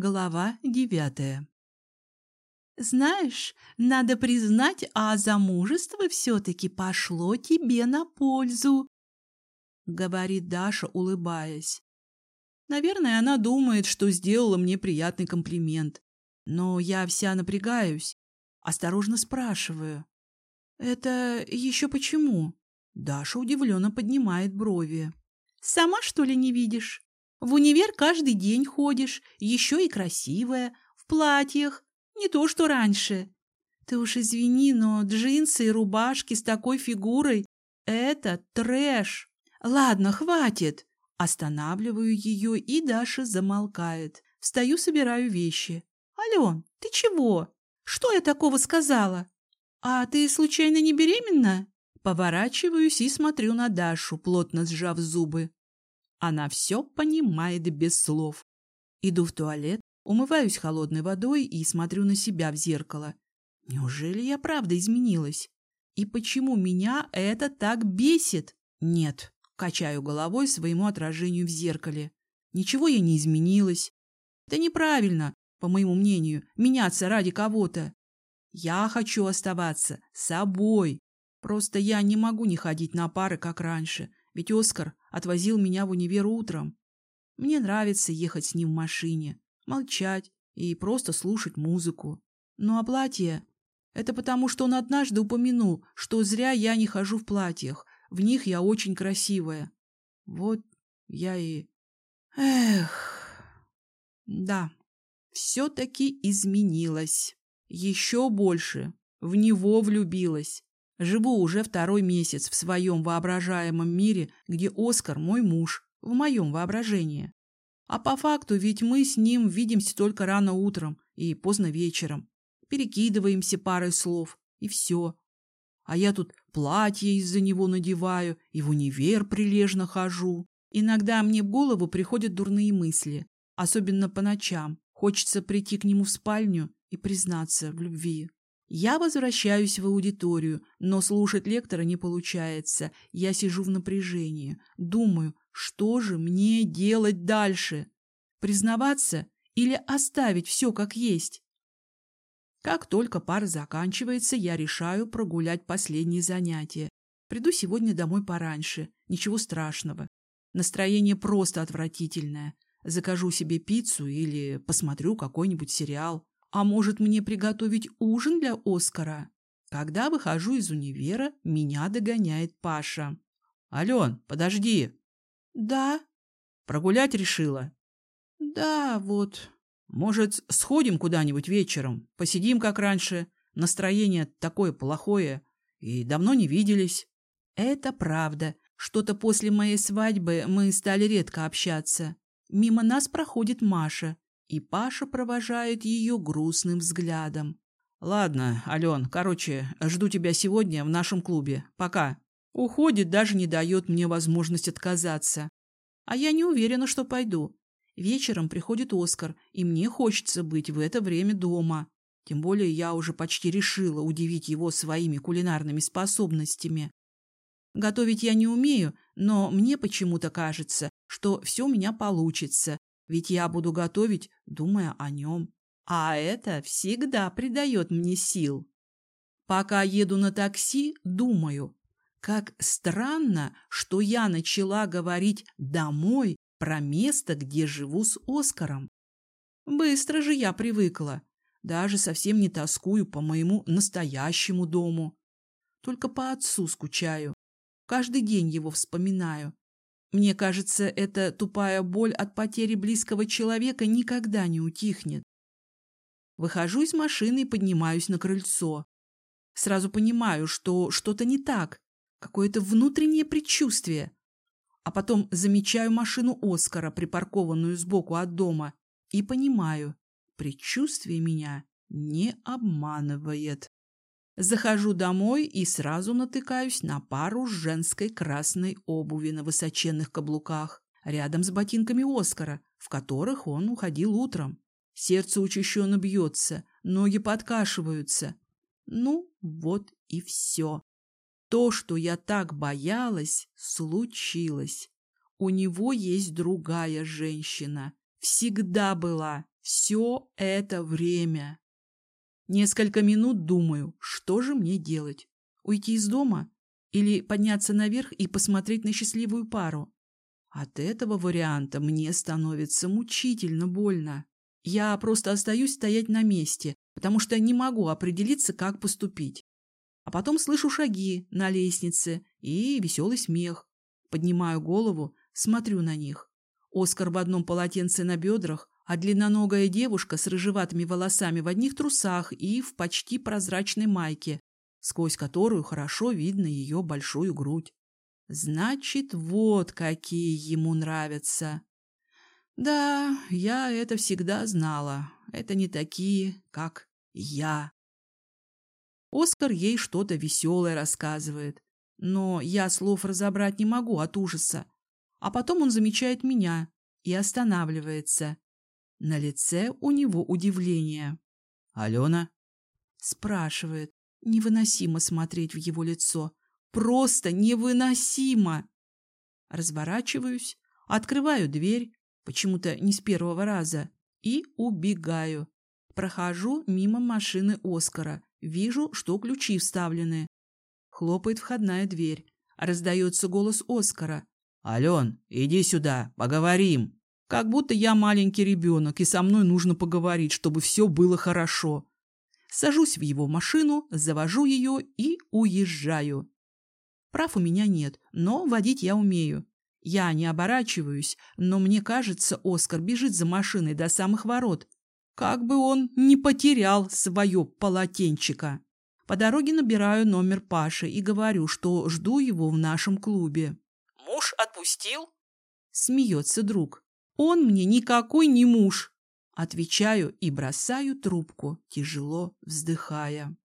Глава девятая «Знаешь, надо признать, а замужество все-таки пошло тебе на пользу», — говорит Даша, улыбаясь. Наверное, она думает, что сделала мне приятный комплимент. Но я вся напрягаюсь, осторожно спрашиваю. «Это еще почему?» Даша удивленно поднимает брови. «Сама, что ли, не видишь? В универ каждый день ходишь, еще и красивая, в платьях, не то что раньше. Ты уж извини, но джинсы и рубашки с такой фигурой — это трэш. Ладно, хватит. Останавливаю ее, и Даша замолкает. Встаю, собираю вещи. Ален, ты чего? Что я такого сказала? А ты случайно не беременна? Поворачиваюсь и смотрю на Дашу, плотно сжав зубы. Она все понимает без слов. Иду в туалет, умываюсь холодной водой и смотрю на себя в зеркало. Неужели я правда изменилась? И почему меня это так бесит? Нет, качаю головой своему отражению в зеркале. Ничего я не изменилась. Это неправильно, по моему мнению, меняться ради кого-то. Я хочу оставаться собой. Просто я не могу не ходить на пары, как раньше. Ведь Оскар отвозил меня в универ утром. Мне нравится ехать с ним в машине, молчать и просто слушать музыку. Ну а платье — это потому, что он однажды упомянул, что зря я не хожу в платьях, в них я очень красивая. Вот я и... Эх... Да, все-таки изменилась. Еще больше. В него влюбилась. Живу уже второй месяц в своем воображаемом мире, где Оскар мой муж, в моем воображении. А по факту ведь мы с ним видимся только рано утром и поздно вечером. Перекидываемся парой слов, и все. А я тут платье из-за него надеваю и в универ прилежно хожу. Иногда мне в голову приходят дурные мысли, особенно по ночам. Хочется прийти к нему в спальню и признаться в любви. Я возвращаюсь в аудиторию, но слушать лектора не получается. Я сижу в напряжении, думаю, что же мне делать дальше? Признаваться или оставить все как есть? Как только пара заканчивается, я решаю прогулять последние занятия. Приду сегодня домой пораньше, ничего страшного. Настроение просто отвратительное. Закажу себе пиццу или посмотрю какой-нибудь сериал. А может, мне приготовить ужин для Оскара? Когда выхожу из универа, меня догоняет Паша. «Ален, подожди!» «Да». «Прогулять решила?» «Да, вот». «Может, сходим куда-нибудь вечером? Посидим, как раньше? Настроение такое плохое. И давно не виделись». «Это правда. Что-то после моей свадьбы мы стали редко общаться. Мимо нас проходит Маша и Паша провожает ее грустным взглядом. «Ладно, Ален, короче, жду тебя сегодня в нашем клубе. Пока». Уходит, даже не дает мне возможность отказаться. А я не уверена, что пойду. Вечером приходит Оскар, и мне хочется быть в это время дома. Тем более я уже почти решила удивить его своими кулинарными способностями. Готовить я не умею, но мне почему-то кажется, что все у меня получится, ведь я буду готовить, думая о нем. А это всегда придает мне сил. Пока еду на такси, думаю, как странно, что я начала говорить «домой» про место, где живу с Оскаром. Быстро же я привыкла. Даже совсем не тоскую по моему настоящему дому. Только по отцу скучаю. Каждый день его вспоминаю. Мне кажется, эта тупая боль от потери близкого человека никогда не утихнет. Выхожу из машины и поднимаюсь на крыльцо. Сразу понимаю, что что-то не так, какое-то внутреннее предчувствие. А потом замечаю машину Оскара, припаркованную сбоку от дома, и понимаю, предчувствие меня не обманывает. Захожу домой и сразу натыкаюсь на пару женской красной обуви на высоченных каблуках, рядом с ботинками Оскара, в которых он уходил утром. Сердце учащенно бьется, ноги подкашиваются. Ну, вот и все. То, что я так боялась, случилось. У него есть другая женщина. Всегда была, Все это время. Несколько минут думаю, что же мне делать? Уйти из дома? Или подняться наверх и посмотреть на счастливую пару? От этого варианта мне становится мучительно больно. Я просто остаюсь стоять на месте, потому что не могу определиться, как поступить. А потом слышу шаги на лестнице и веселый смех. Поднимаю голову, смотрю на них. Оскар в одном полотенце на бедрах, а длинноногая девушка с рыжеватыми волосами в одних трусах и в почти прозрачной майке, сквозь которую хорошо видно ее большую грудь. Значит, вот какие ему нравятся. Да, я это всегда знала. Это не такие, как я. Оскар ей что-то веселое рассказывает, но я слов разобрать не могу от ужаса. А потом он замечает меня и останавливается. На лице у него удивление. «Алена?» Спрашивает. Невыносимо смотреть в его лицо. Просто невыносимо! Разворачиваюсь, открываю дверь, почему-то не с первого раза, и убегаю. Прохожу мимо машины Оскара. Вижу, что ключи вставлены. Хлопает входная дверь. Раздается голос Оскара. «Ален, иди сюда, поговорим!» Как будто я маленький ребенок, и со мной нужно поговорить, чтобы все было хорошо. Сажусь в его машину, завожу ее и уезжаю. Прав у меня нет, но водить я умею. Я не оборачиваюсь, но мне кажется, Оскар бежит за машиной до самых ворот. Как бы он не потерял свое полотенчико. По дороге набираю номер Паши и говорю, что жду его в нашем клубе. «Муж отпустил?» Смеется друг. Он мне никакой не муж. Отвечаю и бросаю трубку, тяжело вздыхая.